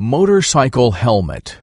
Motorcycle helmet.